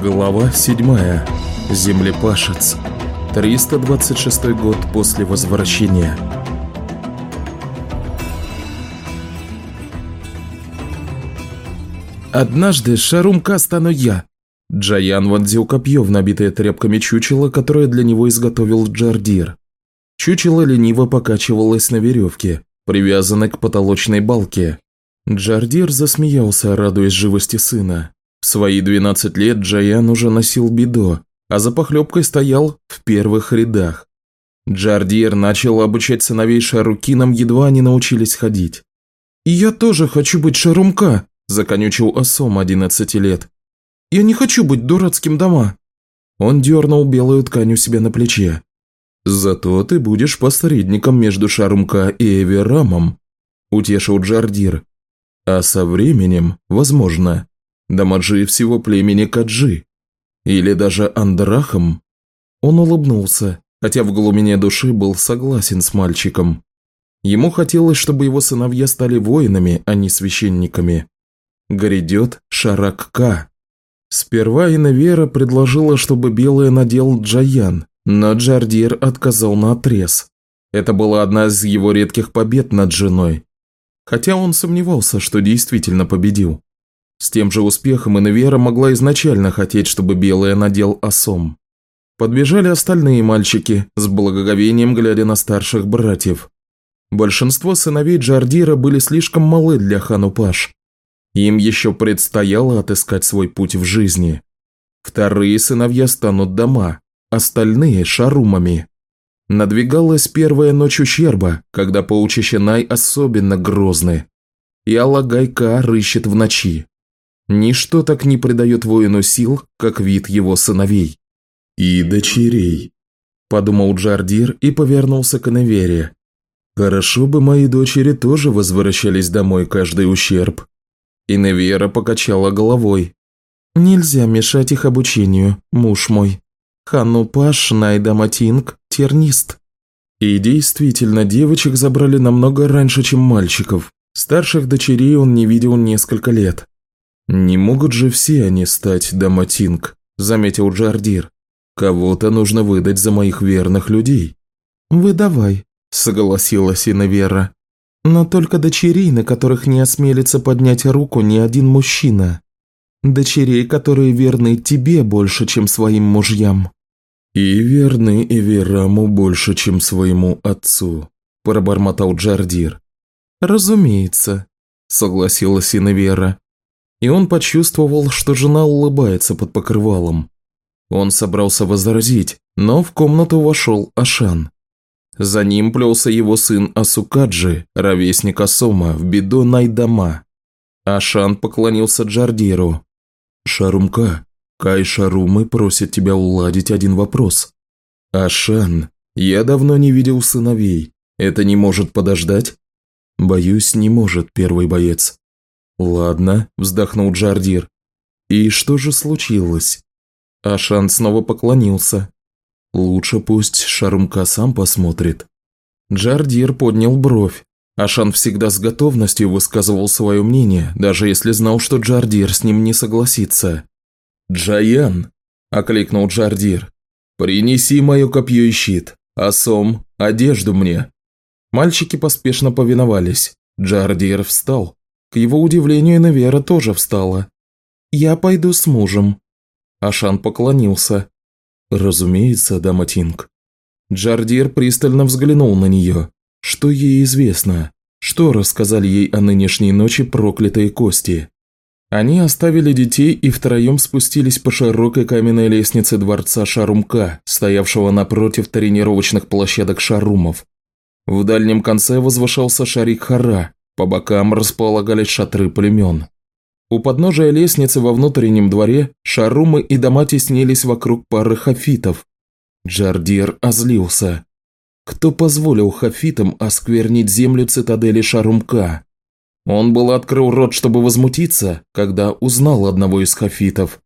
Глава 7. Землепашец. 326 год после возвращения. «Однажды шарумка стану я!» Джаян вонзил копье в набитое тряпками чучело, которое для него изготовил Джардир. Чучело лениво покачивалось на веревке, привязанной к потолочной балке. Джардир засмеялся, радуясь живости сына. В свои 12 лет Джаян уже носил бидо, а за похлебкой стоял в первых рядах. Джардир начал обучать сыновей Шарукинам, едва они научились ходить. «И я тоже хочу быть Шарумка», – законючил Асом 11 лет. «Я не хочу быть дурацким дома». Он дернул белую ткань у себя на плече. «Зато ты будешь посредником между Шарумка и Эверамом», – утешил Джардир. «А со временем, возможно, Дамаджи всего племени Каджи. Или даже Андрахом. Он улыбнулся, хотя в глубине души был согласен с мальчиком. Ему хотелось, чтобы его сыновья стали воинами, а не священниками. Грядет Шаракка. Сперва Инавера предложила, чтобы белое надел Джаян, но Джардир отказал на отрез. Это была одна из его редких побед над женой. Хотя он сомневался, что действительно победил. С тем же успехом Инвера могла изначально хотеть, чтобы Белая надел осом. Подбежали остальные мальчики, с благоговением глядя на старших братьев. Большинство сыновей Джардира были слишком малы для Ханупаш. Им еще предстояло отыскать свой путь в жизни. Вторые сыновья станут дома, остальные – шарумами. Надвигалась первая ночь ущерба, когда паучище Най особенно грозны. И Аллагайка рыщет в ночи. Ничто так не придает воину сил, как вид его сыновей. «И дочерей», – подумал Джардир и повернулся к Невере. «Хорошо бы мои дочери тоже возвращались домой каждый ущерб». И Невера покачала головой. «Нельзя мешать их обучению, муж мой. Ханну Паш, Найда Матинг, тернист». И действительно, девочек забрали намного раньше, чем мальчиков. Старших дочерей он не видел несколько лет. «Не могут же все они стать Даматинг», – заметил Джардир. «Кого-то нужно выдать за моих верных людей». «Выдавай», – согласилась Инавера. «Но только дочерей, на которых не осмелится поднять руку ни один мужчина. Дочерей, которые верны тебе больше, чем своим мужьям». «И верны Эвераму больше, чем своему отцу», – пробормотал Джардир. «Разумеется», – согласилась Инавера и он почувствовал, что жена улыбается под покрывалом. Он собрался возразить, но в комнату вошел Ашан. За ним плелся его сын Асукаджи, ровесник Асома, в беду Найдама. Ашан поклонился Джардиру. «Шарумка, Кай Шарумы просит тебя уладить один вопрос». «Ашан, я давно не видел сыновей. Это не может подождать?» «Боюсь, не может, первый боец. «Ладно», – вздохнул Джардир. «И что же случилось?» Ашан снова поклонился. «Лучше пусть Шарумка сам посмотрит». Джардир поднял бровь. Ашан всегда с готовностью высказывал свое мнение, даже если знал, что Джардир с ним не согласится. «Джаян!» – окликнул Джардир. «Принеси мое копье и щит. Асом, одежду мне». Мальчики поспешно повиновались. Джардир встал. К его удивлению, Невера тоже встала. «Я пойду с мужем». Ашан поклонился. «Разумеется, дама Тинг». Джардир пристально взглянул на нее. Что ей известно? Что рассказали ей о нынешней ночи проклятые кости? Они оставили детей и втроем спустились по широкой каменной лестнице дворца Шарумка, стоявшего напротив тренировочных площадок Шарумов. В дальнем конце возвышался Шарик Хара, по бокам располагались шатры племен. У подножия лестницы во внутреннем дворе шарумы и дома теснились вокруг пары хафитов. Джардир озлился. Кто позволил хафитам осквернить землю цитадели Шарумка? Он был открыл рот, чтобы возмутиться, когда узнал одного из хафитов.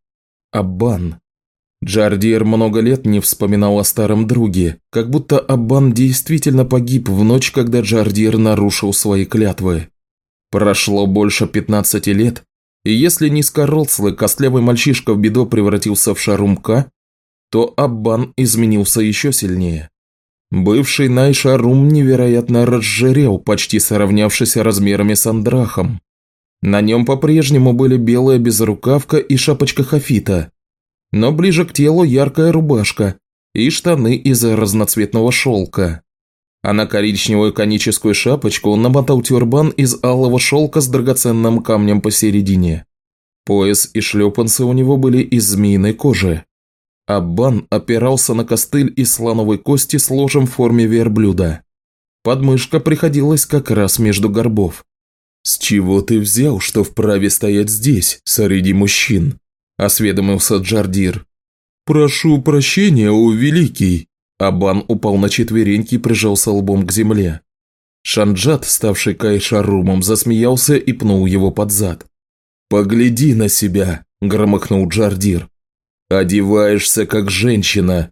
Аббан. Джардир много лет не вспоминал о старом друге, как будто Аббан действительно погиб в ночь, когда Джардир нарушил свои клятвы. Прошло больше 15 лет, И если низкорослый костлявый мальчишка в бедо превратился в шарумка, то Аббан изменился еще сильнее. Бывший Найшарум невероятно разжирел, почти сравнявшись размерами с Андрахом. На нем по-прежнему были белая безрукавка и шапочка хафита, но ближе к телу яркая рубашка и штаны из разноцветного шелка. А на коричневую коническую шапочку он намотал тюрбан из алого шелка с драгоценным камнем посередине. Пояс и шлепанцы у него были из змеиной кожи. Аббан опирался на костыль из слоновой кости с ложем в форме верблюда. Подмышка приходилась как раз между горбов. «С чего ты взял, что вправе стоять здесь, среди мужчин?» – осведомился Джардир. «Прошу прощения, о великий!» Абан упал на четвереньки и прижался лбом к земле. Шанджат, ставший Кайшарумом, засмеялся и пнул его под зад. «Погляди на себя!» – громыхнул Джардир. «Одеваешься как женщина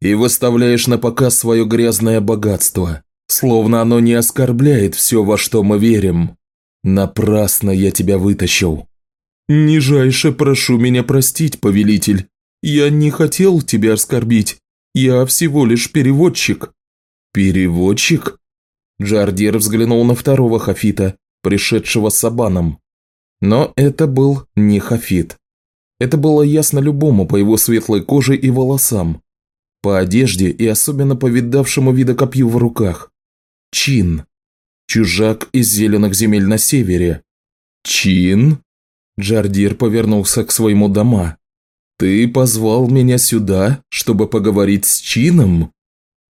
и выставляешь на показ свое грязное богатство, словно оно не оскорбляет все, во что мы верим. Напрасно я тебя вытащил. «Нижайше прошу меня простить, повелитель. Я не хотел тебя оскорбить. Я всего лишь переводчик». «Переводчик?» Джардир взглянул на второго Хафита, пришедшего с Абаном. Но это был не Хафит. Это было ясно любому по его светлой коже и волосам, по одежде и особенно по видавшему вида копью в руках. Чин. Чужак из зеленых земель на севере. Чин? Джардир повернулся к своему дома. «Ты позвал меня сюда, чтобы поговорить с Чином?»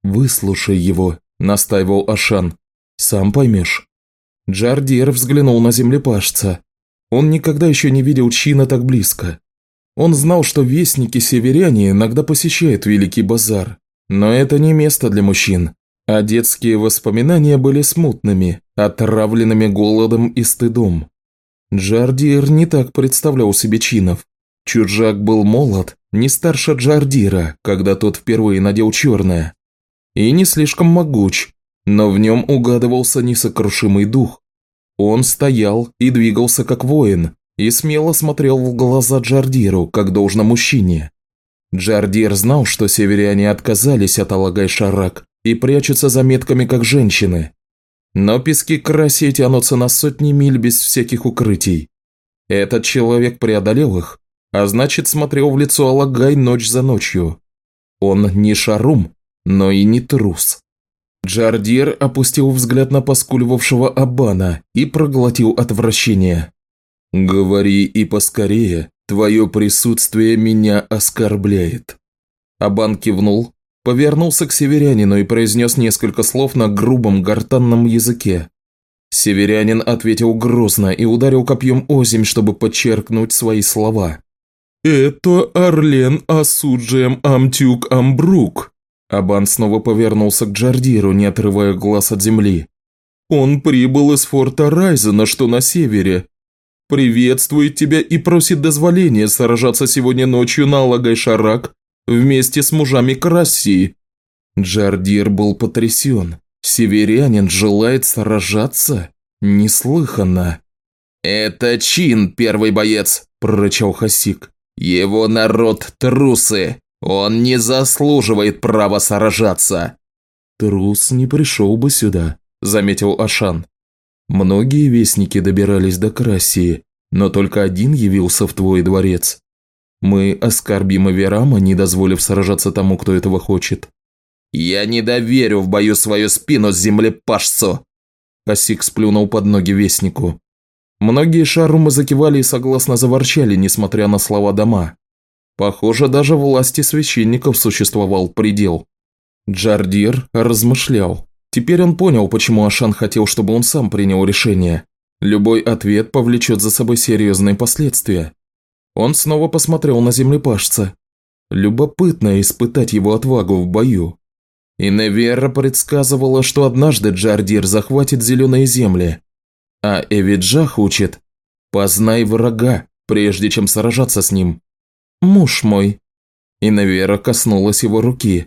«Выслушай его», – настаивал Ашан. «Сам поймешь». Джардир взглянул на землепашца. Он никогда еще не видел Чина так близко. Он знал, что вестники-северяне иногда посещают Великий базар, но это не место для мужчин, а детские воспоминания были смутными, отравленными голодом и стыдом. Джардир не так представлял себе чинов. Чужак был молод, не старше Джардира, когда тот впервые надел черное. И не слишком могуч, но в нем угадывался несокрушимый дух. Он стоял и двигался как воин, и смело смотрел в глаза Джардиру, как должно мужчине. Джардир знал, что северяне отказались от Алагай-Шарак и прячутся за метками, как женщины, но пески Карасей тянутся на сотни миль без всяких укрытий. Этот человек преодолел их, а значит смотрел в лицо Алагай ночь за ночью. Он не шарум, но и не трус. Джардир опустил взгляд на поскуливавшего Абана и проглотил отвращение. «Говори и поскорее, твое присутствие меня оскорбляет». Абан кивнул, повернулся к северянину и произнес несколько слов на грубом гортанном языке. Северянин ответил грозно и ударил копьем озимь, чтобы подчеркнуть свои слова. «Это Орлен Асуджием Амтюк Амбрук!» Абан снова повернулся к Джардиру, не отрывая глаз от земли. «Он прибыл из форта Райзена, что на севере. Приветствует тебя и просит дозволения сражаться сегодня ночью на Алагай-Шарак вместе с мужами Крассии. Джардир был потрясен. Северянин желает сражаться? Неслыханно. «Это Чин, первый боец», – прорычал Хасик. «Его народ трусы. Он не заслуживает права сражаться». «Трус не пришел бы сюда», – заметил Ашан. «Многие вестники добирались до Крассии, но только один явился в твой дворец. Мы оскорбим Эверама, не дозволив сражаться тому, кто этого хочет. «Я не доверю в бою свою спину землепашцу!» Косик сплюнул под ноги вестнику. Многие шарумы закивали и согласно заворчали, несмотря на слова дома. Похоже, даже власти священников существовал предел. Джардир размышлял. Теперь он понял, почему Ашан хотел, чтобы он сам принял решение. Любой ответ повлечет за собой серьезные последствия. Он снова посмотрел на землепашца. Любопытно испытать его отвагу в бою. И Невера предсказывала, что однажды Джардир захватит зеленые земли. А Эвиджах учит «Познай врага, прежде чем сражаться с ним». «Муж мой». И Невера коснулась его руки.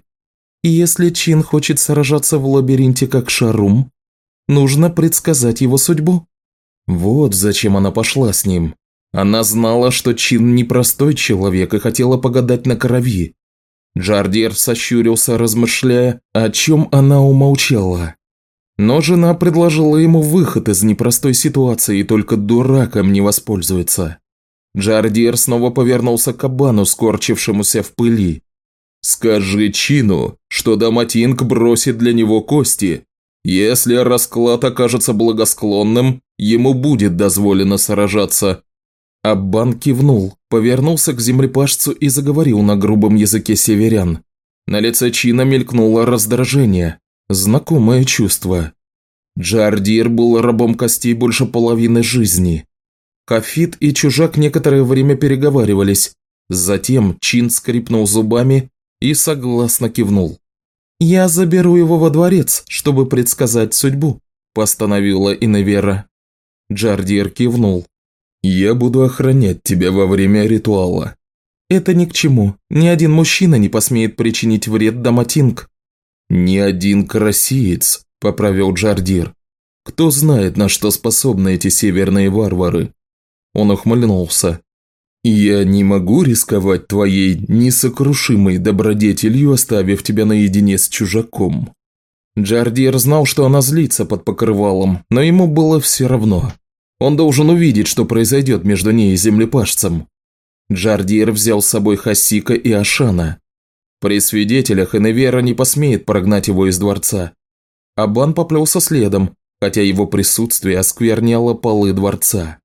«Если Чин хочет сражаться в лабиринте как Шарум, нужно предсказать его судьбу». Вот зачем она пошла с ним. Она знала, что Чин непростой человек и хотела погадать на крови. Джардир сощурился, размышляя, о чем она умолчала. Но жена предложила ему выход из непростой ситуации, и только дураком не воспользуется. Джардир снова повернулся к кабану, скорчившемуся в пыли. «Скажи Чину, что Даматинг бросит для него кости. Если расклад окажется благосклонным, ему будет дозволено сражаться». Аббан кивнул, повернулся к землепашцу и заговорил на грубом языке северян. На лице Чина мелькнуло раздражение, знакомое чувство. Джардир был рабом костей больше половины жизни. Хафит и чужак некоторое время переговаривались. Затем Чин скрипнул зубами и согласно кивнул. «Я заберу его во дворец, чтобы предсказать судьбу», – постановила Иневера. Джардир кивнул. «Я буду охранять тебя во время ритуала». «Это ни к чему. Ни один мужчина не посмеет причинить вред Даматинг». «Ни один красиец», – поправил Джардир. «Кто знает, на что способны эти северные варвары?» Он ухмыльнулся. «Я не могу рисковать твоей несокрушимой добродетелью, оставив тебя наедине с чужаком». Джардир знал, что она злится под покрывалом, но ему было все равно. Он должен увидеть, что произойдет между ней и землепашцем. Джардир взял с собой Хасика и Ашана. При свидетелях Иневера не посмеет прогнать его из дворца. Абан поплелся следом, хотя его присутствие оскверняло полы дворца.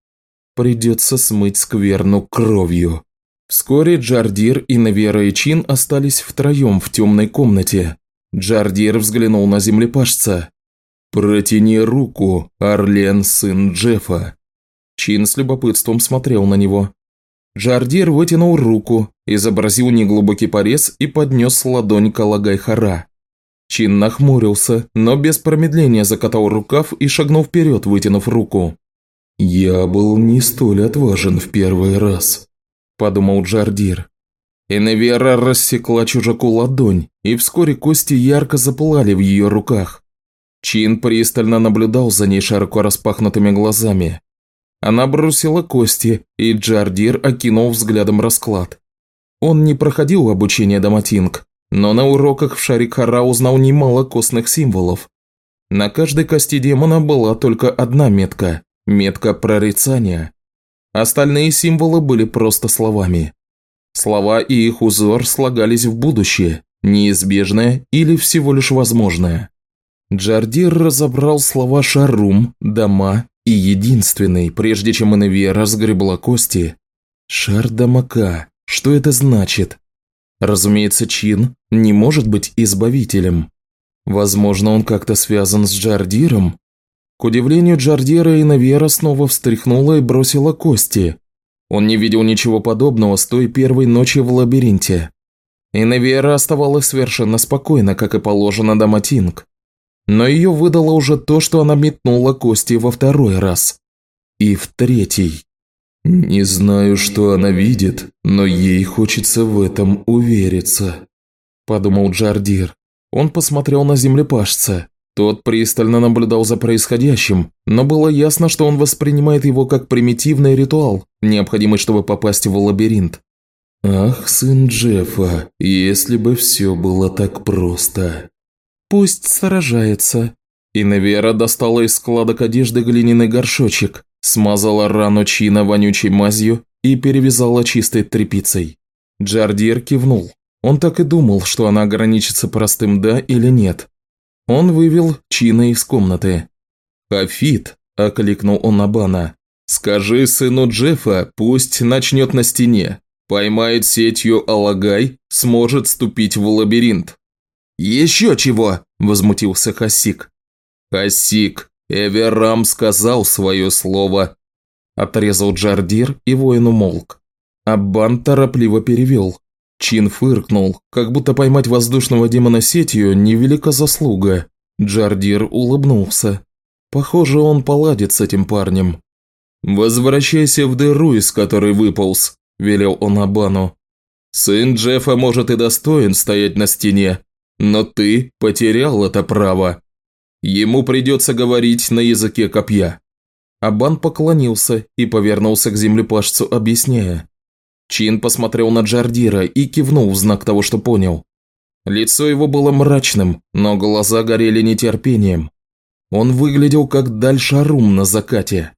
Придется смыть скверну кровью. Вскоре Джардир, Иневера и Чин остались втроем в темной комнате. Джардир взглянул на землепашца. «Протяни руку, Орлен, сын Джеффа». Чин с любопытством смотрел на него. Джардир вытянул руку, изобразил неглубокий порез и поднес ладонь к Алагай-Хара. Чин нахмурился, но без промедления закатал рукав и шагнул вперед, вытянув руку. «Я был не столь отважен в первый раз», – подумал Джардир. Эневера рассекла чужаку ладонь, и вскоре кости ярко запылали в ее руках. Чин пристально наблюдал за ней широко распахнутыми глазами. Она бросила кости, и Джардир окинул взглядом расклад. Он не проходил обучение Даматинг, но на уроках в Шарикхара узнал немало костных символов. На каждой кости демона была только одна метка – метка прорицания. Остальные символы были просто словами. Слова и их узор слагались в будущее, неизбежное или всего лишь возможное. Джардир разобрал слова «шарум», «дома» и «единственный», прежде чем Иневия разгребла кости. «Шар-дамака», что это значит? Разумеется, Чин не может быть избавителем. Возможно, он как-то связан с Джардиром? К удивлению Джардира, Инавера снова встряхнула и бросила кости. Он не видел ничего подобного с той первой ночи в лабиринте. Инавера оставалась совершенно спокойна, как и положено Даматинг. Но ее выдало уже то, что она метнула кости во второй раз. И в третий. Не знаю, что она видит, но ей хочется в этом увериться, подумал Джардир. Он посмотрел на землепашца. Тот пристально наблюдал за происходящим, но было ясно, что он воспринимает его как примитивный ритуал, необходимый, чтобы попасть в лабиринт. «Ах, сын Джеффа, если бы все было так просто!» «Пусть сражается». Иневера достала из складок одежды глиняный горшочек, смазала рану Чина вонючей мазью и перевязала чистой тряпицей. Джардир кивнул. Он так и думал, что она ограничится простым «да» или «нет». Он вывел Чина из комнаты. «Хафит», – окликнул он Абана, – «скажи сыну Джеффа, пусть начнет на стене. Поймает сетью Алагай, сможет ступить в лабиринт. «Еще чего!» – возмутился Хасик. «Хасик, Эверам сказал свое слово!» Отрезал Джардир, и воин умолк. Аббан торопливо перевел. Чин фыркнул, как будто поймать воздушного демона сетью – невелика заслуга. Джардир улыбнулся. Похоже, он поладит с этим парнем. «Возвращайся в дыру, из которой выполз», – велел он Абану. «Сын Джеффа может и достоин стоять на стене, но ты потерял это право. Ему придется говорить на языке копья. Абан поклонился и повернулся к землепашцу, объясняя. Чин посмотрел на Джардира и кивнул в знак того, что понял. Лицо его было мрачным, но глаза горели нетерпением. Он выглядел как Дальшарум на закате.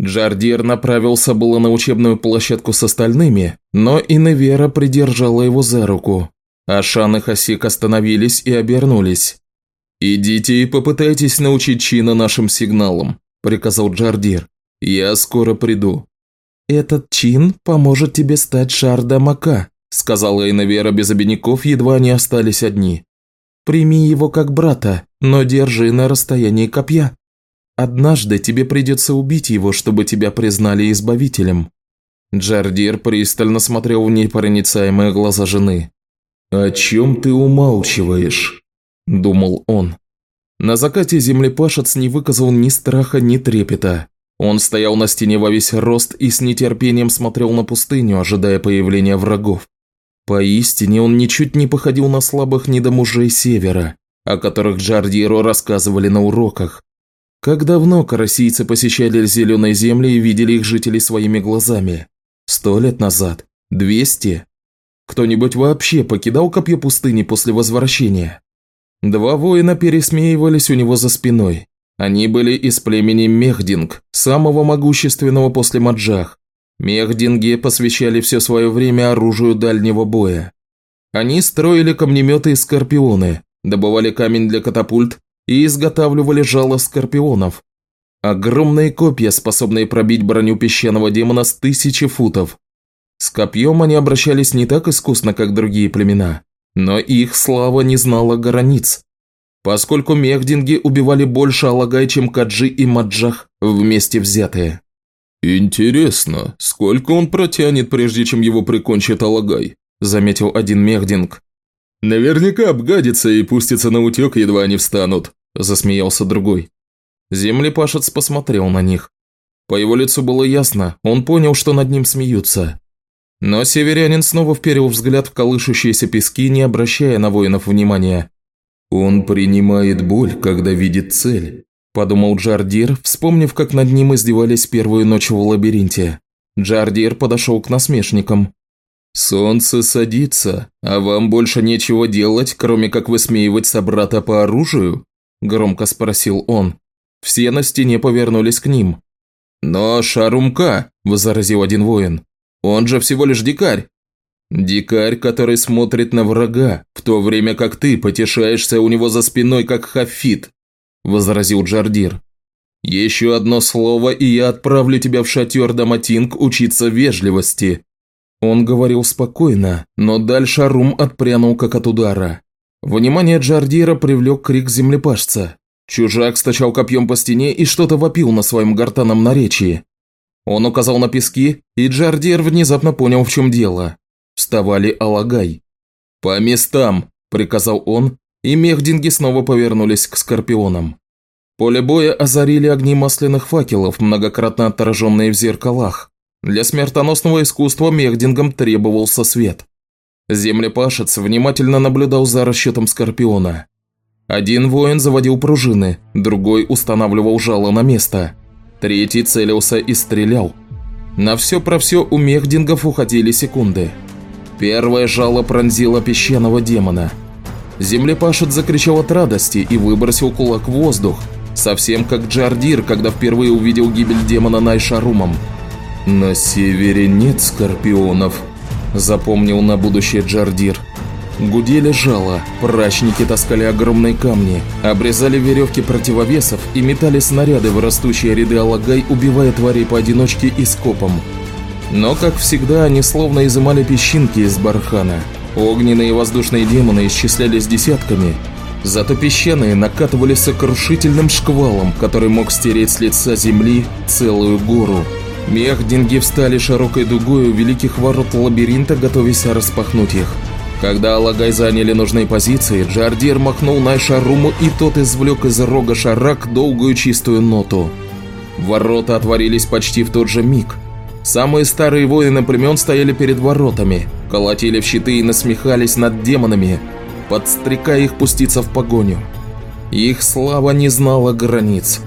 Джардир направился было на учебную площадку с остальными, но Иневера придержала его за руку. Ашан и Хасик остановились и обернулись. «Идите и попытайтесь научить Чина нашим сигналам», – приказал Джардир. «Я скоро приду». «Этот чин поможет тебе стать Шарда Мака», – сказала Иневера без обиняков, едва они остались одни. «Прими его как брата, но держи на расстоянии копья». Однажды тебе придется убить его, чтобы тебя признали избавителем». Джардир пристально смотрел в непроницаемые глаза жены. «О чем ты умалчиваешь?» – думал он. На закате землепашец не выказал ни страха, ни трепета. Он стоял на стене во весь рост и с нетерпением смотрел на пустыню, ожидая появления врагов. Поистине он ничуть не походил на слабых недомужей Севера, о которых Джардиру рассказывали на уроках. Как давно карасийцы посещали зеленые земли и видели их жителей своими глазами? Сто лет назад? Двести? Кто-нибудь вообще покидал копье пустыни после возвращения? Два воина пересмеивались у него за спиной. Они были из племени Мехдинг, самого могущественного после Маджах. Мехдинги посвящали все свое время оружию дальнего боя. Они строили камнеметы и скорпионы, добывали камень для катапульт и изготавливали жало скорпионов. Огромные копья, способные пробить броню песчаного демона с тысячи футов. С копьем они обращались не так искусно, как другие племена, но их слава не знала границ. Поскольку мехдинги убивали больше Алагай, чем Каджи и Маджах вместе взятые. «Интересно, сколько он протянет, прежде чем его прикончит Алагай?» – заметил один мехдинг. «Наверняка обгадится и пустится на утек, едва они встанут», – засмеялся другой. Землепашец посмотрел на них. По его лицу было ясно, он понял, что над ним смеются. Но северянин снова вперил взгляд в колышущиеся пески, не обращая на воинов внимания. «Он принимает боль, когда видит цель», – подумал Джардир, вспомнив, как над ним издевались первую ночь в лабиринте. Джардир подошел к насмешникам. «Солнце садится, а вам больше нечего делать, кроме как высмеивать собрата по оружию?» – громко спросил он. Все на стене повернулись к ним. «Но Шарумка», – возразил один воин, – «он же всего лишь дикарь». «Дикарь, который смотрит на врага, в то время как ты потешаешься у него за спиной, как хафит», – возразил Джардир. «Еще одно слово, и я отправлю тебя в шатер Даматинг учиться вежливости». Он говорил спокойно, но дальше Рум отпрянул как от удара. Внимание Джардира привлек крик землепашца. Чужак стачал копьем по стене и что-то вопил на своем гортанном наречии. Он указал на пески, и Джардир внезапно понял, в чем дело. Вставали Алагай. «По местам!» – приказал он, и мехдинги снова повернулись к скорпионам. Поле боя озарили огни масляных факелов, многократно отраженные в зеркалах. Для смертоносного искусства мехдингам требовался свет. Землепашец внимательно наблюдал за расчетом Скорпиона. Один воин заводил пружины, другой устанавливал жало на место, третий целился и стрелял. На все про все у мехдингов уходили секунды. Первое жало пронзило песчаного демона. Землепашец закричал от радости и выбросил кулак в воздух, совсем как Джардир, когда впервые увидел гибель демона Найшарумом. «На севере нет скорпионов», запомнил на будущее Джардир. Гудели жало, прачники таскали огромные камни, обрезали веревки противовесов и метали снаряды в растущие ряды алагай, убивая тварей поодиночке и скопом. Но, как всегда, они словно изымали песчинки из бархана. Огненные и воздушные демоны исчислялись десятками, зато песчаные накатывали сокрушительным шквалом, который мог стереть с лица земли целую гору. Мехдинги встали широкой дугой у великих ворот лабиринта, готовясь распахнуть их. Когда Алагай заняли нужные позиции, Джардир махнул на Шаруму, и тот извлек из рога шарак долгую чистую ноту. Ворота отворились почти в тот же миг. Самые старые воины племен стояли перед воротами, колотили в щиты и насмехались над демонами, подстрекая их пуститься в погоню. Их слава не знала границ.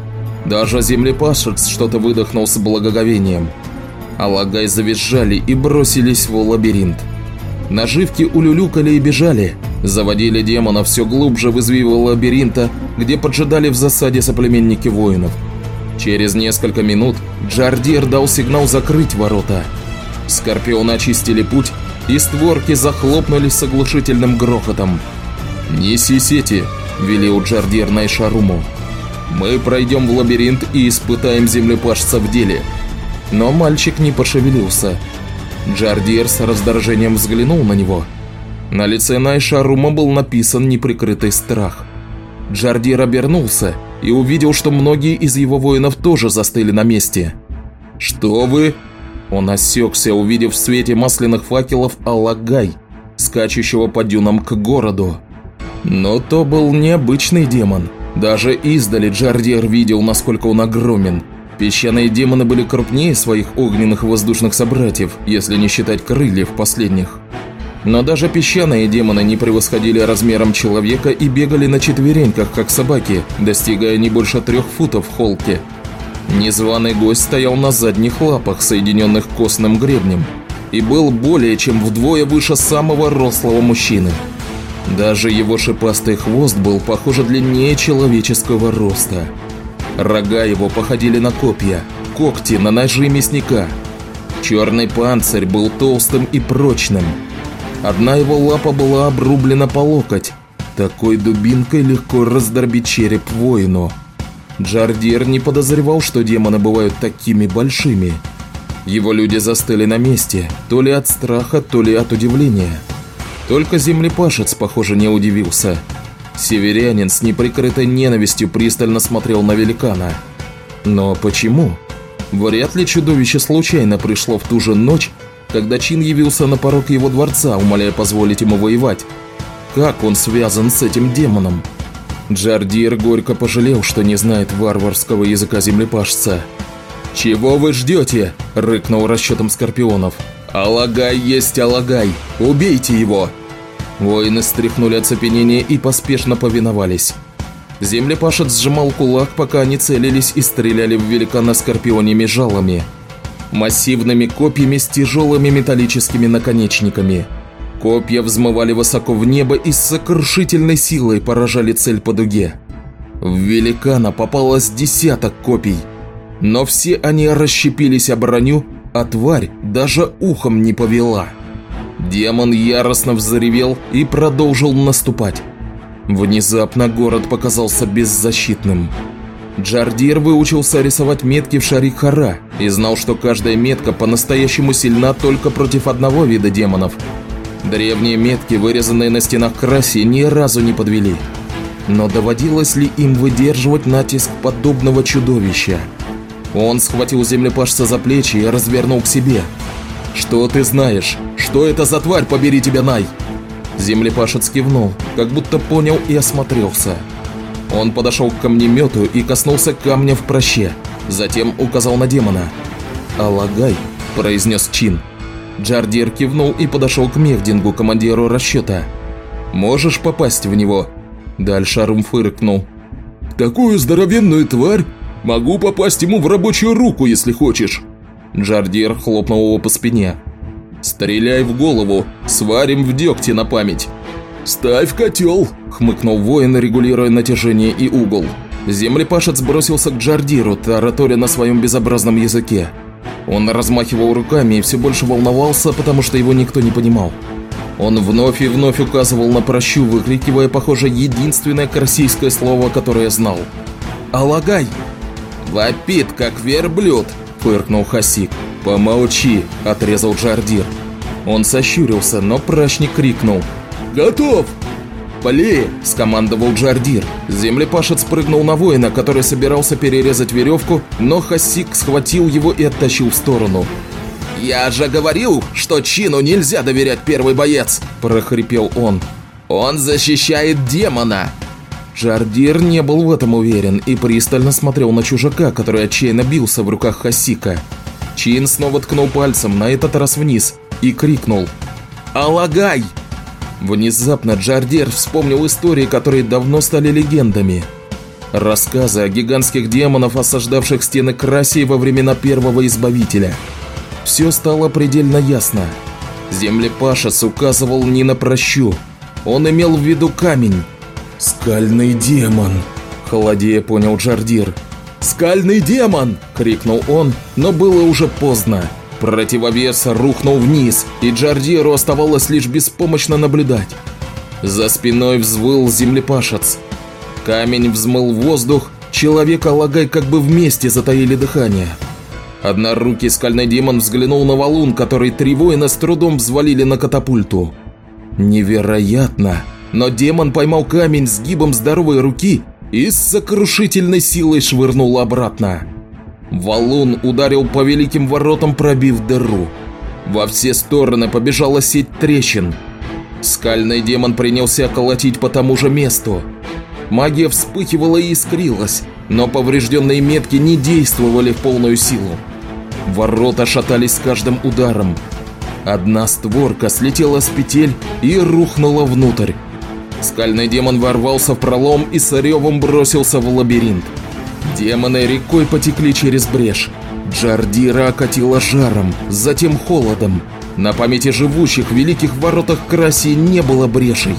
Даже землепашец что-то выдохнул с благоговением. Алагай завизжали и бросились в лабиринт. Наживки улюлюкали и бежали, заводили демона все глубже в извивы лабиринта, где поджидали в засаде соплеменники воинов. Через несколько минут Джардир дал сигнал закрыть ворота. Скорпионы очистили путь, и створки захлопнулись с оглушительным грохотом. «Неси сети», – велел Джардир Найшаруму. «Мы пройдем в лабиринт и испытаем землепашца в деле». Но мальчик не пошевелился. Джардир с раздражением взглянул на него. На лице Найшарума был написан неприкрытый страх. Джардир обернулся и увидел, что многие из его воинов тоже застыли на месте. «Что вы?» Он осекся, увидев в свете масляных факелов Алагай, скачущего по дюнам к городу. Но то был необычный демон. Даже издали Джардир видел, насколько он огромен. Песчаные демоны были крупнее своих огненных воздушных собратьев, если не считать крыльев последних. Но даже песчаные демоны не превосходили размером человека и бегали на четвереньках, как собаки, достигая не больше трех футов в холке. Незваный гость стоял на задних лапах, соединенных костным гребнем, и был более чем вдвое выше самого рослого мужчины. Даже его шипастый хвост был, похоже, длиннее человеческого роста. Рога его походили на копья, когти на ножи мясника. Черный панцирь был толстым и прочным. Одна его лапа была обрублена по локоть. Такой дубинкой легко раздробить череп воину. Джардир не подозревал, что демоны бывают такими большими. Его люди застыли на месте, то ли от страха, то ли от удивления. Только землепашец, похоже, не удивился. Северянин с неприкрытой ненавистью пристально смотрел на великана. Но почему? Вряд ли чудовище случайно пришло в ту же ночь, когда Чин явился на порог его дворца, умоляя позволить ему воевать. Как он связан с этим демоном? Джардир горько пожалел, что не знает варварского языка землепашца. «Чего вы ждете?» – рыкнул расчетом скорпионов. «Алагай есть Алагай! Убейте его!» Воины стряхнули оцепенение и поспешно повиновались. Землепашец сжимал кулак, пока они целились и стреляли в великана скорпионими жалами. Массивными копьями с тяжелыми металлическими наконечниками. Копья взмывали высоко в небо и с сокрушительной силой поражали цель по дуге. В великана попалось десяток копий. Но все они расщепились о броню, а тварь даже ухом не повела. Демон яростно взревел и продолжил наступать. Внезапно город показался беззащитным. Джардир выучился рисовать метки в шаре Хара и знал, что каждая метка по-настоящему сильна только против одного вида демонов. Древние метки, вырезанные на стенах Краси, ни разу не подвели. Но доводилось ли им выдерживать натиск подобного чудовища? Он схватил землепашца за плечи и развернул к себе. «Что ты знаешь? Что это за тварь, побери тебя, Най?» Землепашец кивнул, как будто понял и осмотрелся. Он подошел к камнемету и коснулся камня в проще, затем указал на демона. «Алагай», – произнес Чин. Джардир кивнул и подошел к Мехдингу, командиру расчета. «Можешь попасть в него?» Дальше Арум фыркнул. «Такую здоровенную тварь? Могу попасть ему в рабочую руку, если хочешь!» Джардир хлопнул его по спине. «Стреляй в голову, сварим в дегте на память!» «Ставь котел!» – хмыкнул воин, регулируя натяжение и угол. Землепашец бросился к Джардиру, тараторя на своем безобразном языке. Он размахивал руками и все больше волновался, потому что его никто не понимал. Он вновь и вновь указывал на прощу, выкрикивая, похоже, единственное российское слово, которое знал. «Алагай!» «Вопит, как верблюд!» – фыркнул Хасик. «Помолчи!» – отрезал Джардир. Он сощурился, но прачник крикнул. «Готов!» «Пали!» – скомандовал Джардир. Землепашец прыгнул на воина, который собирался перерезать веревку, но Хасик схватил его и оттащил в сторону. «Я же говорил, что Чину нельзя доверять первый боец!» – прохрипел он. «Он защищает демона!» Джардир не был в этом уверен и пристально смотрел на чужака, который отчаянно бился в руках Хасика. Чин снова ткнул пальцем, на этот раз вниз, и крикнул «Алагай!». Внезапно Джардир вспомнил истории, которые давно стали легендами. Рассказы о гигантских демонах, осаждавших стены Красии во времена первого Избавителя. Все стало предельно ясно. Землепашец указывал не на прощу. Он имел в виду камень. «Скальный демон», – холодея понял Джардир. «Скальный демон!» – крикнул он, но было уже поздно. Противовес рухнул вниз, и Джардиру оставалось лишь беспомощно наблюдать. За спиной взвыл землепашец. Камень взмыл воздух, человек и Алагай как бы вместе затаили дыхание. Однорукий скальный демон взглянул на валун, который три воина с трудом взвалили на катапульту. Невероятно! Но демон поймал камень с гибом здоровой руки и с сокрушительной силой швырнул обратно. Валун ударил по великим воротам, пробив дыру. Во все стороны побежала сеть трещин. Скальный демон принялся колотить по тому же месту. Магия вспыхивала и искрилась, но поврежденные метки не действовали в полную силу. Ворота шатались с каждым ударом. Одна створка слетела с петель и рухнула внутрь. Скальный демон ворвался в пролом и с ревом бросился в лабиринт. Демоны рекой потекли через брешь. Джардира окатила жаром, затем холодом. На памяти живущих в великих воротах Краси не было брешей.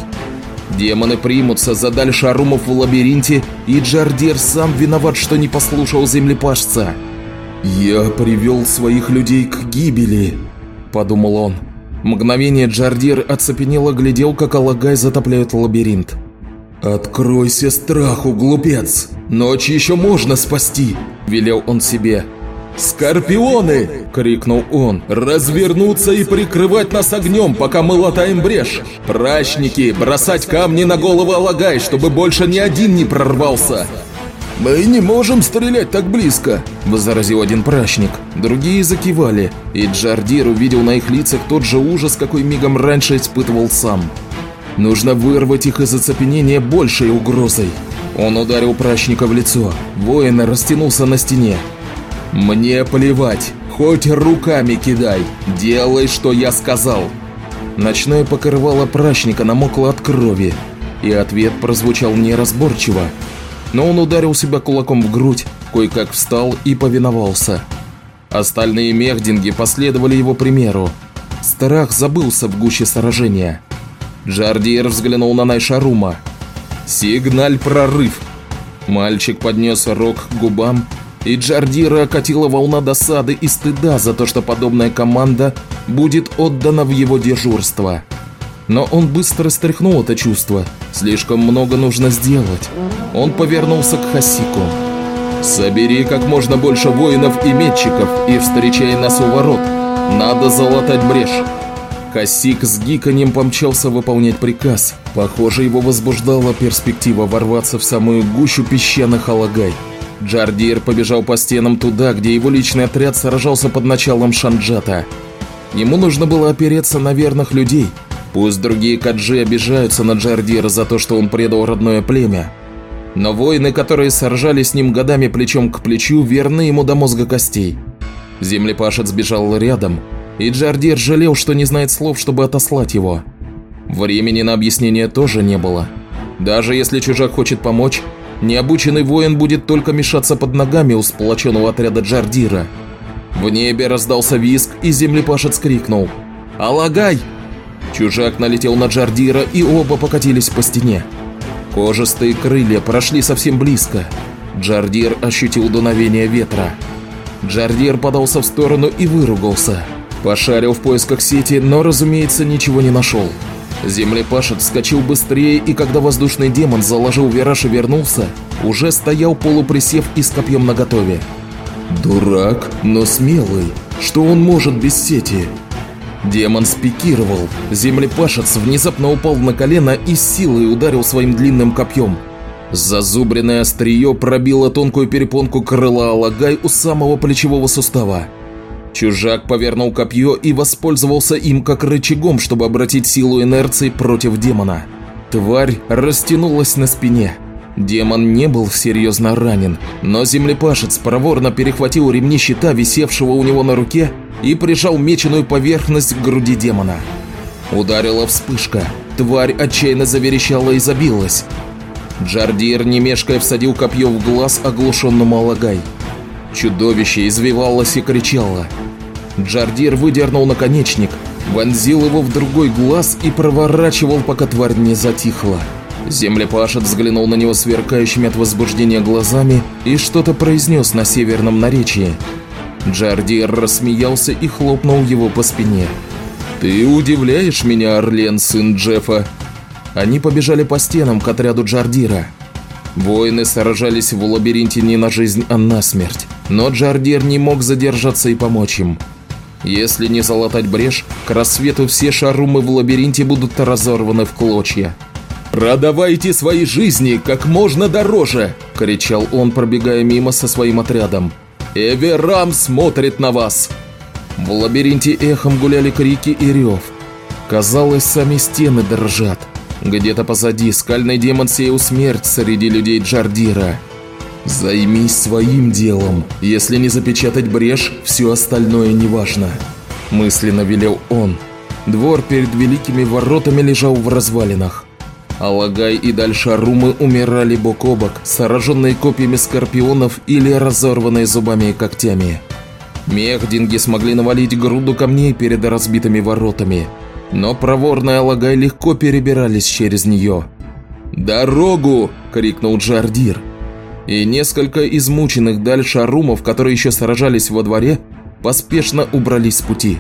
Демоны примутся за даль шарумов в лабиринте, и Джардир сам виноват, что не послушал землепашца. «Я привел своих людей к гибели», – подумал он. Мгновение Джардир оцепенело глядел, как Алагай затопляет лабиринт. «Откройся страху, глупец! Ночь еще можно спасти!» – велел он себе. «Скорпионы!» – крикнул он. «Развернуться и прикрывать нас огнем, пока мы латаем брешь! Прачники, бросать камни на голову Алагай, чтобы больше ни один не прорвался!» «Мы не можем стрелять так близко», – возразил один прачник. Другие закивали, и Джардир увидел на их лицах тот же ужас, какой мигом раньше испытывал сам. Нужно вырвать их из оцепенения большей угрозой. Он ударил прачника в лицо. Воин растянулся на стене. «Мне плевать, хоть руками кидай, делай, что я сказал». Ночное покрывало прачника намокло от крови, и ответ прозвучал неразборчиво. Но он ударил себя кулаком в грудь, кое-как встал и повиновался. Остальные мехдинги последовали его примеру. Страх забылся в гуще сражения. Джардир взглянул на Найшарума. «Сигналь прорыв!» Мальчик поднес рог к губам, и Джардира окатила волна досады и стыда за то, что подобная команда будет отдана в его дежурство. Но он быстро стряхнул это чувство. Слишком много нужно сделать. Он повернулся к Хасику. «Собери как можно больше воинов и метчиков и встречай нас у ворот. Надо залатать брешь». Косик с гиканьем помчался выполнять приказ. Похоже, его возбуждала перспектива ворваться в самую гущу песчаных алагай. Джардир побежал по стенам туда, где его личный отряд сражался под началом Шанджата. Ему нужно было опереться на верных людей. Пусть другие каджи обижаются на Джардира за то, что он предал родное племя. Но воины, которые сражались с ним годами плечом к плечу, верны ему до мозга костей. Землепашец бежал рядом, и Джардир жалел, что не знает слов, чтобы отослать его. Времени на объяснение тоже не было. Даже если чужак хочет помочь, необученный воин будет только мешаться под ногами у сплоченного отряда Джардира. В небе раздался виск, и землепашец крикнул «Алагай!». Чужак налетел на Джардира, и оба покатились по стене. Кожистые крылья прошли совсем близко. Джардир ощутил дуновение ветра. Джардир подался в сторону и выругался. Пошарил в поисках сети, но, разумеется, ничего не нашел. Землепашец вскочил быстрее, и когда воздушный демон заложил вираж и вернулся, уже стоял полуприсев и с копьем наготове. Дурак, но смелый. Что он может без сети? Демон спикировал. Землепашец внезапно упал на колено и силой ударил своим длинным копьем. Зазубренное острие пробило тонкую перепонку крыла Алагай у самого плечевого сустава. Чужак повернул копье и воспользовался им как рычагом, чтобы обратить силу инерции против демона. Тварь растянулась на спине. Демон не был серьезно ранен, но землепашец проворно перехватил ремни щита, висевшего у него на руке, и прижал меченую поверхность к груди демона. Ударила вспышка. Тварь отчаянно заверещала и забилась. Джардир, не мешкая, всадил копье в глаз оглушенному Алагай. Чудовище извивалось и кричало. Джардир выдернул наконечник, вонзил его в другой глаз и проворачивал, пока тварь не затихла. Землепашет взглянул на него сверкающими от возбуждения глазами и что-то произнес на северном наречии. Джардир рассмеялся и хлопнул его по спине. «Ты удивляешь меня, Орлен, сын Джеффа!» Они побежали по стенам к отряду Джардира. Воины сражались в лабиринте не на жизнь, а на смерть. Но Джардир не мог задержаться и помочь им. Если не залатать брешь, к рассвету все шарумы в лабиринте будут разорваны в клочья. «Продавайте свои жизни как можно дороже!» – кричал он, пробегая мимо со своим отрядом. «Эверам смотрит на вас!» В лабиринте эхом гуляли крики и рев. Казалось, сами стены дрожат. Где-то позади скальный демон сеял смерть среди людей Джардира. «Займись своим делом. Если не запечатать брешь, все остальное неважно», – мысленно велел он. Двор перед великими воротами лежал в развалинах. Алагай и Дальшарумы умирали бок о бок, сраженные копьями скорпионов или разорванные зубами и когтями. Мехдинги смогли навалить груду камней перед разбитыми воротами, но проворные Алагай легко перебирались через нее. «Дорогу!» – крикнул Джардир. И несколько измученных Дальшарумов, которые еще сражались во дворе, поспешно убрались с пути.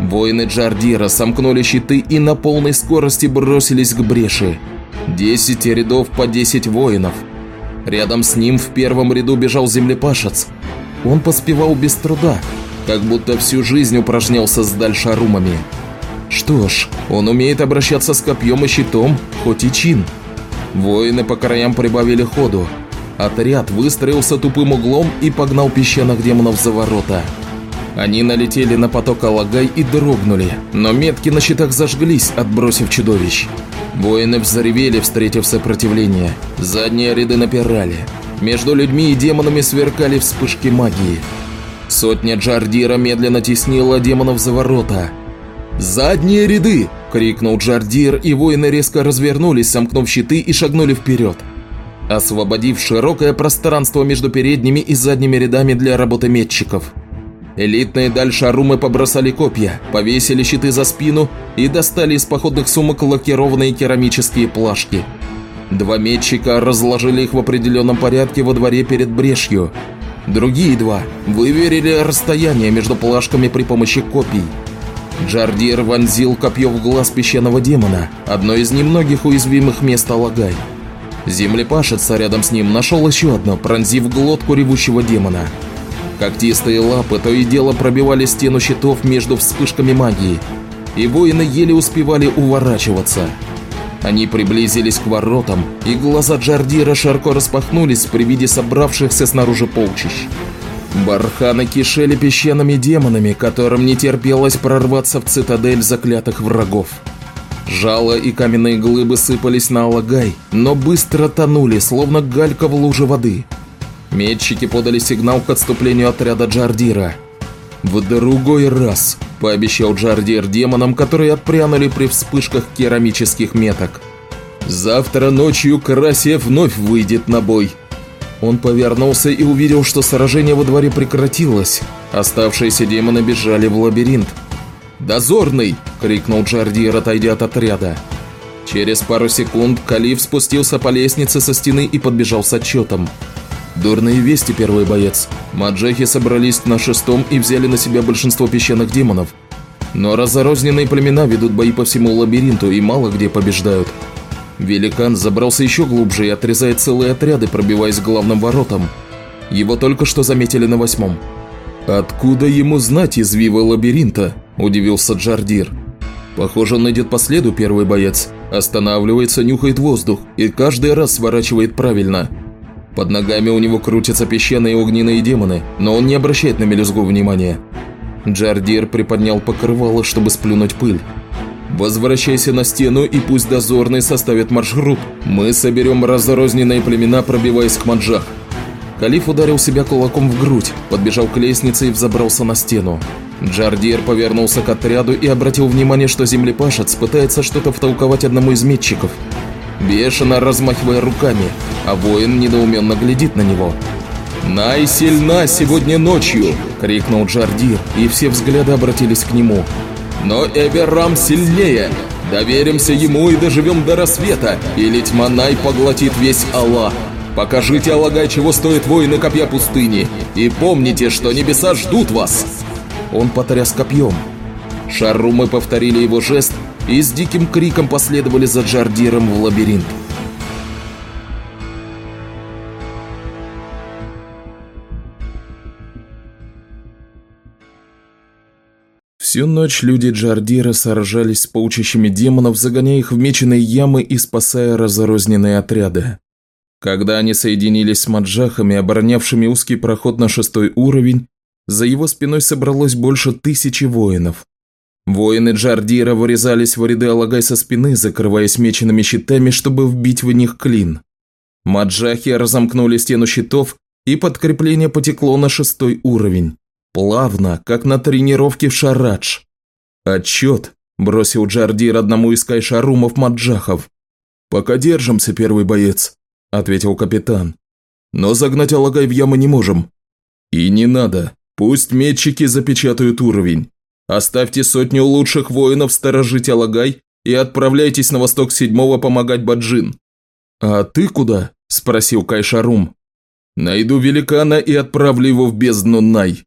Воины Джардира сомкнули щиты и на полной скорости бросились к бреши. Десять рядов по десять воинов. Рядом с ним в первом ряду бежал землепашец. Он поспевал без труда, как будто всю жизнь упражнялся с дальшарумами. Что ж, он умеет обращаться с копьем и щитом, хоть и чин. Воины по краям прибавили ходу. Отряд выстроился тупым углом и погнал песчаных демонов за ворота. Они налетели на поток Алагай и дрогнули, но метки на щитах зажглись, отбросив чудовищ. Воины взревели, встретив сопротивление. Задние ряды напирали. Между людьми и демонами сверкали вспышки магии. Сотня Джардира медленно теснила демонов за ворота. «Задние ряды!» – крикнул Джардир, и воины резко развернулись, сомкнув щиты и шагнули вперед, освободив широкое пространство между передними и задними рядами для работы метчиков. Элитные дальшарумы побросали копья, повесили щиты за спину и достали из походных сумок лакированные керамические плашки. Два метчика разложили их в определенном порядке во дворе перед брешью. Другие два выверили расстояние между плашками при помощи копий. Джардир вонзил копье в глаз песчаного демона, одно из немногих уязвимых мест Алагай. Землепашец рядом с ним нашел еще одно, пронзив глотку ревущего демона – Когтистые лапы то и дело пробивали стену щитов между вспышками магии, и воины еле успевали уворачиваться. Они приблизились к воротам, и глаза Джардира широко распахнулись при виде собравшихся снаружи полчищ. Барханы кишели песчаными демонами, которым не терпелось прорваться в цитадель заклятых врагов. Жало и каменные глыбы сыпались на Алагай, но быстро тонули, словно галька в луже воды – Метчики подали сигнал к отступлению отряда Джардира. «В другой раз», – пообещал Джардир демонам, которые отпрянули при вспышках керамических меток. «Завтра ночью Карасе вновь выйдет на бой». Он повернулся и увидел, что сражение во дворе прекратилось. Оставшиеся демоны бежали в лабиринт. «Дозорный!» – крикнул Джардир, отойдя от отряда. Через пару секунд Калиф спустился по лестнице со стены и подбежал с отчетом. Дурные вести, первый боец. Маджахи собрались на шестом и взяли на себя большинство песчаных демонов. Но разорозненные племена ведут бои по всему лабиринту и мало где побеждают. Великан забрался еще глубже и отрезает целые отряды, пробиваясь к главным воротам. Его только что заметили на восьмом. «Откуда ему знать извивы лабиринта?» – удивился Джардир. «Похоже, он идет по следу, первый боец. Останавливается, нюхает воздух и каждый раз сворачивает правильно». Под ногами у него крутятся песчаные огненные демоны, но он не обращает на мелюзгу внимания. Джардир приподнял покрывало, чтобы сплюнуть пыль. «Возвращайся на стену и пусть дозорные составят маршрут. Мы соберем разрозненные племена, пробиваясь к Маджах». Калиф ударил себя кулаком в грудь, подбежал к лестнице и взобрался на стену. Джардир повернулся к отряду и обратил внимание, что землепашец пытается что-то втолковать одному из метчиков. Бешено размахивая руками, а воин недоуменно глядит на него. «Най сильна сегодня ночью!» – крикнул Джардир, и все взгляды обратились к нему. «Но Эверам сильнее! Доверимся ему и доживем до рассвета, или тьма Най поглотит весь Аллах!» Покажите, Алагай, чего стоит воины копья пустыни, и помните, что небеса ждут вас!» Он потряс копьем. Шаррумы повторили его жест и с диким криком последовали за Джардиром в лабиринт. Всю ночь люди Джардира сражались с паучащими демонов, загоняя их в меченые ямы и спасая разрозненные отряды. Когда они соединились с маджахами, оборонявшими узкий проход на шестой уровень, за его спиной собралось больше тысячи воинов. Воины Джардира вырезались в ряды Алагай со спины, закрываясь меченными щитами, чтобы вбить в них клин. Маджахи разомкнули стену щитов, и подкрепление потекло на шестой уровень. Плавно, как на тренировке в Шарадж. «Отчет», – бросил Джардир одному из кайшарумов Маджахов. «Пока держимся, первый боец», – ответил капитан. «Но загнать Алагай в ямы не можем». «И не надо. Пусть метчики запечатают уровень. Оставьте сотню лучших воинов сторожить Алагай и отправляйтесь на восток седьмого помогать Баджин». «А ты куда?» – спросил Кайшарум. «Найду великана и отправлю его в бездну Най».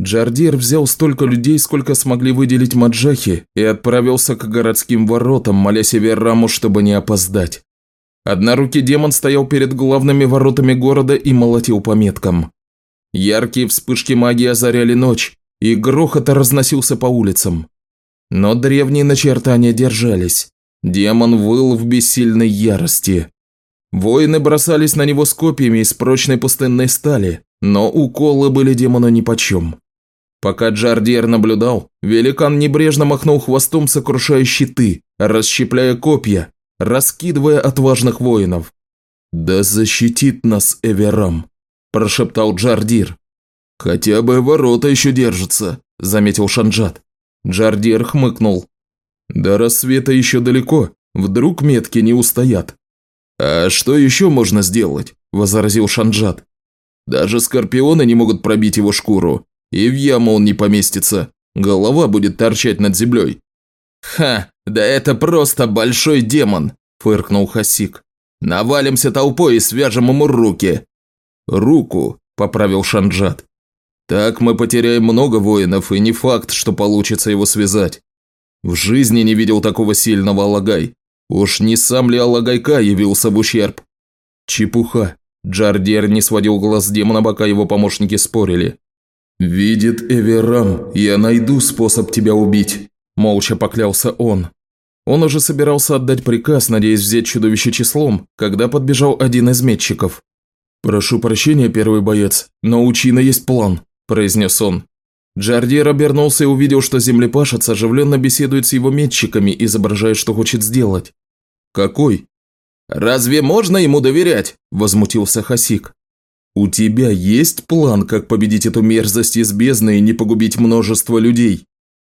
Джардир взял столько людей, сколько смогли выделить маджахи, и отправился к городским воротам, молясь Эверраму, чтобы не опоздать. Однорукий демон стоял перед главными воротами города и молотил по меткам. Яркие вспышки магии озаряли ночь, и грохот разносился по улицам. Но древние начертания держались. Демон выл в бессильной ярости. Воины бросались на него с копьями из прочной пустынной стали, но уколы были демону нипочем. Пока Джардиер наблюдал, великан небрежно махнул хвостом, сокрушая щиты, расщепляя копья, раскидывая отважных воинов. «Да защитит нас Эверам», – прошептал Джардир. «Хотя бы ворота еще держатся», – заметил Шанджат. Джардир хмыкнул. «До рассвета еще далеко, вдруг метки не устоят». «А что еще можно сделать?» – возразил Шанджат. «Даже скорпионы не могут пробить его шкуру, и в яму он не поместится, голова будет торчать над землей». «Ха, да это просто большой демон!» – фыркнул Хасик. «Навалимся толпой и свяжем ему руки!» «Руку!» – поправил Шанджат. «Так мы потеряем много воинов, и не факт, что получится его связать. В жизни не видел такого сильного Алагай. Уж не сам ли Алагайка явился в ущерб?» «Чепуха!» Джардер не сводил глаз с демона, пока его помощники спорили. «Видит Эверам, я найду способ тебя убить», – молча поклялся он. Он уже собирался отдать приказ, надеясь взять чудовище числом, когда подбежал один из метчиков. «Прошу прощения, первый боец, но у Чина есть план», – произнес он. Джардир обернулся и увидел, что землепашец оживленно беседует с его метчиками, изображая, что хочет сделать. «Какой?» «Разве можно ему доверять?» – возмутился Хасик. «У тебя есть план, как победить эту мерзость из бездны и не погубить множество людей?»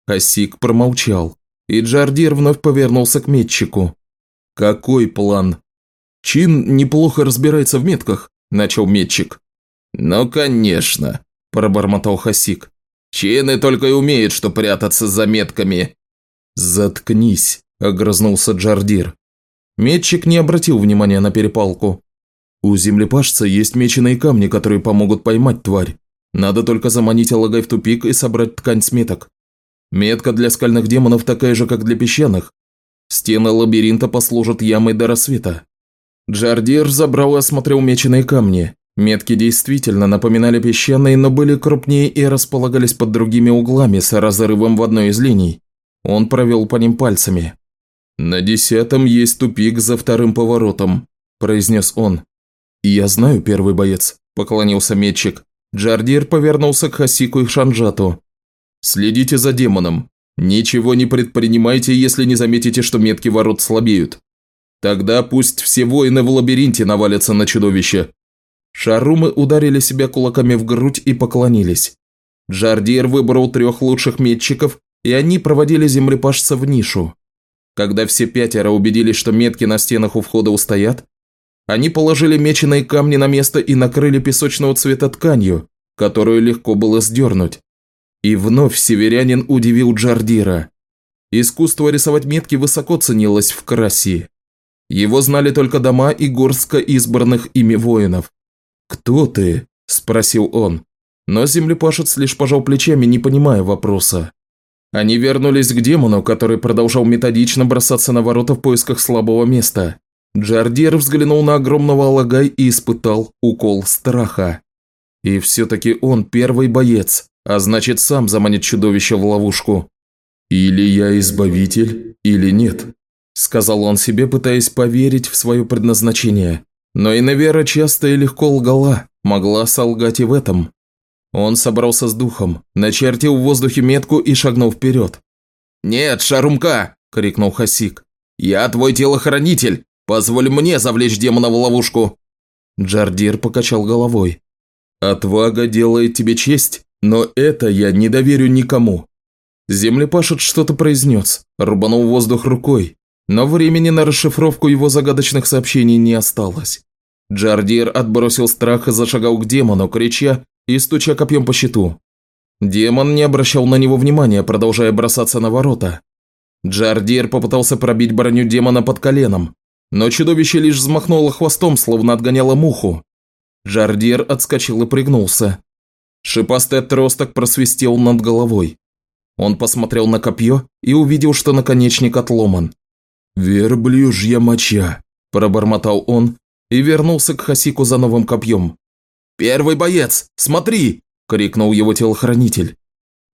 Хасик промолчал. И Джардир вновь повернулся к метчику. «Какой план?» «Чин неплохо разбирается в метках», – начал метчик. «Ну, конечно», – пробормотал Хасик. «Чины только и умеют, что прятаться за метками». «Заткнись», – огрызнулся Джардир. Метчик не обратил внимания на перепалку. «У землепашца есть меченые камни, которые помогут поймать тварь. Надо только заманить Алагай в тупик и собрать ткань с меток. Метка для скальных демонов такая же, как для песчаных. Стены лабиринта послужат ямой до рассвета. Джардир забрал и осмотрел меченые камни. Метки действительно напоминали песчаные, но были крупнее и располагались под другими углами с разрывом в одной из линий. Он провел по ним пальцами. «На десятом есть тупик за вторым поворотом», – произнес он. «Я знаю, первый боец», – поклонился метчик. Джардир повернулся к Хасику и Шанжату. Следите за демоном. Ничего не предпринимайте, если не заметите, что метки ворот слабеют. Тогда пусть все воины в лабиринте навалятся на чудовище». Шарумы ударили себя кулаками в грудь и поклонились. Джардир выбрал трех лучших метчиков, и они проводили землепашца в нишу. Когда все пятеро убедились, что метки на стенах у входа устоят, они положили меченые камни на место и накрыли песочного цвета тканью, которую легко было сдернуть. И вновь северянин удивил Джардира. Искусство рисовать метки высоко ценилось в Караси. Его знали только дома и горстка избранных ими воинов. «Кто ты?» – спросил он. Но землепашец лишь пожал плечами, не понимая вопроса. Они вернулись к демону, который продолжал методично бросаться на ворота в поисках слабого места. Джардир взглянул на огромного алагай и испытал укол страха. И все-таки он первый боец, а значит сам заманит чудовище в ловушку. «Или я избавитель, или нет», – сказал он себе, пытаясь поверить в свое предназначение. Но и Инавера часто и легко лгала, могла солгать и в этом. Он собрался с духом, начертил в воздухе метку и шагнул вперед. «Нет, Шарумка!» – крикнул Хасик. «Я твой телохранитель! Позволь мне завлечь демона в ловушку!» Джардир покачал головой. «Отвага делает тебе честь, но это я не доверю никому. Землепашет что-то произнес, рубанул воздух рукой, но времени на расшифровку его загадочных сообщений не осталось. Джардир отбросил страх и зашагал к демону, крича и стуча копьем по щиту. Демон не обращал на него внимания, продолжая бросаться на ворота. Джардир попытался пробить броню демона под коленом, но чудовище лишь взмахнуло хвостом, словно отгоняло муху. Джардир отскочил и пригнулся. Шипастый отросток просвистел над головой. Он посмотрел на копье и увидел, что наконечник отломан. «Верблюжья моча», – пробормотал он и вернулся к Хасику за новым копьем. «Первый боец, смотри!» – крикнул его телохранитель.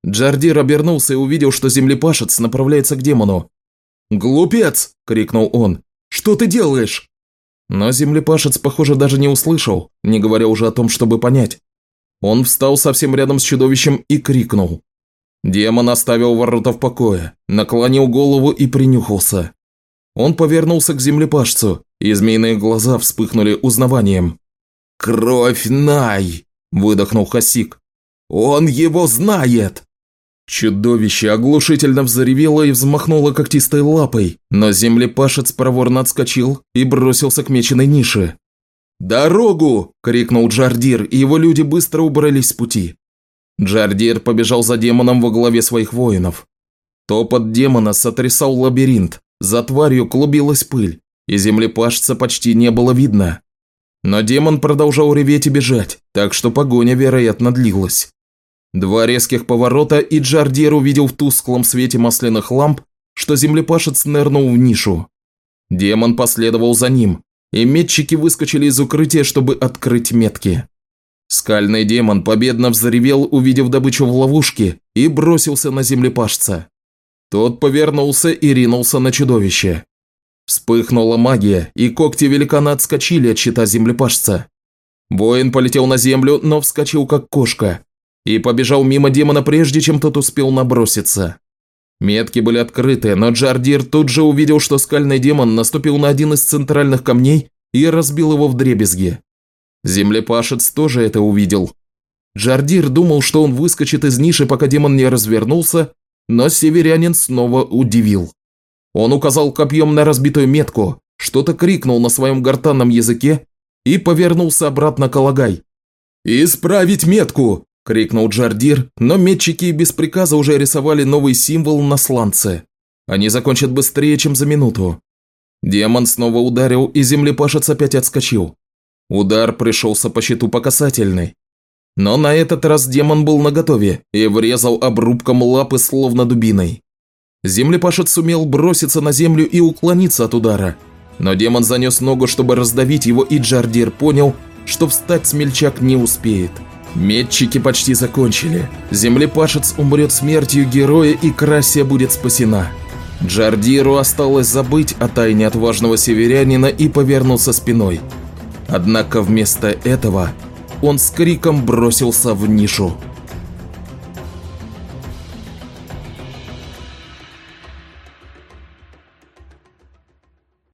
Джардир обернулся и увидел, что землепашец направляется к демону. «Глупец!» – крикнул он. «Что ты делаешь?» Но землепашец, похоже, даже не услышал, не говоря уже о том, чтобы понять. Он встал совсем рядом с чудовищем и крикнул. Демон оставил ворота в покое, наклонил голову и принюхался. Он повернулся к землепашцу, и змеиные глаза вспыхнули узнаванием. «Кровь Най!» – выдохнул Хасик. «Он его знает!» Чудовище оглушительно взревело и взмахнуло когтистой лапой, но землепашец проворно отскочил и бросился к меченой нише. «Дорогу!» – крикнул Джардир, и его люди быстро убрались с пути. Джардир побежал за демоном во главе своих воинов. Топот демона сотрясал лабиринт, за тварью клубилась пыль, и землепашца почти не было видно. Но демон продолжал реветь и бежать, так что погоня, вероятно, длилась. Два резких поворота, и Джардир увидел в тусклом свете масляных ламп, что землепашец нырнул в нишу. Демон последовал за ним, и метчики выскочили из укрытия, чтобы открыть метки. Скальный демон победно взревел, увидев добычу в ловушке, и бросился на землепашца. Тот повернулся и ринулся на чудовище. Вспыхнула магия, и когти великана отскочили от щита землепашца. Воин полетел на землю, но вскочил как кошка, и побежал мимо демона, прежде чем тот успел наброситься. Метки были открыты, но Джардир тут же увидел, что скальный демон наступил на один из центральных камней и разбил его в дребезги. Землепашец тоже это увидел. Джардир думал, что он выскочит из ниши, пока демон не развернулся, но северянин снова удивил. Он указал копьем на разбитую метку, что-то крикнул на своем гортанном языке и повернулся обратно к Алагай. «Исправить метку!» – крикнул Джардир, но метчики без приказа уже рисовали новый символ на сланце. Они закончат быстрее, чем за минуту. Демон снова ударил, и землепашец опять отскочил. Удар пришелся по щиту по касательной. Но на этот раз демон был наготове и врезал обрубком лапы словно дубиной. Землепашец сумел броситься на землю и уклониться от удара. Но демон занес ногу, чтобы раздавить его, и Джардир понял, что встать смельчак не успеет. Метчики почти закончили. Землепашец умрет смертью героя, и Красия будет спасена. Джардиру осталось забыть о тайне отважного северянина и повернуться спиной. Однако вместо этого он с криком бросился в нишу.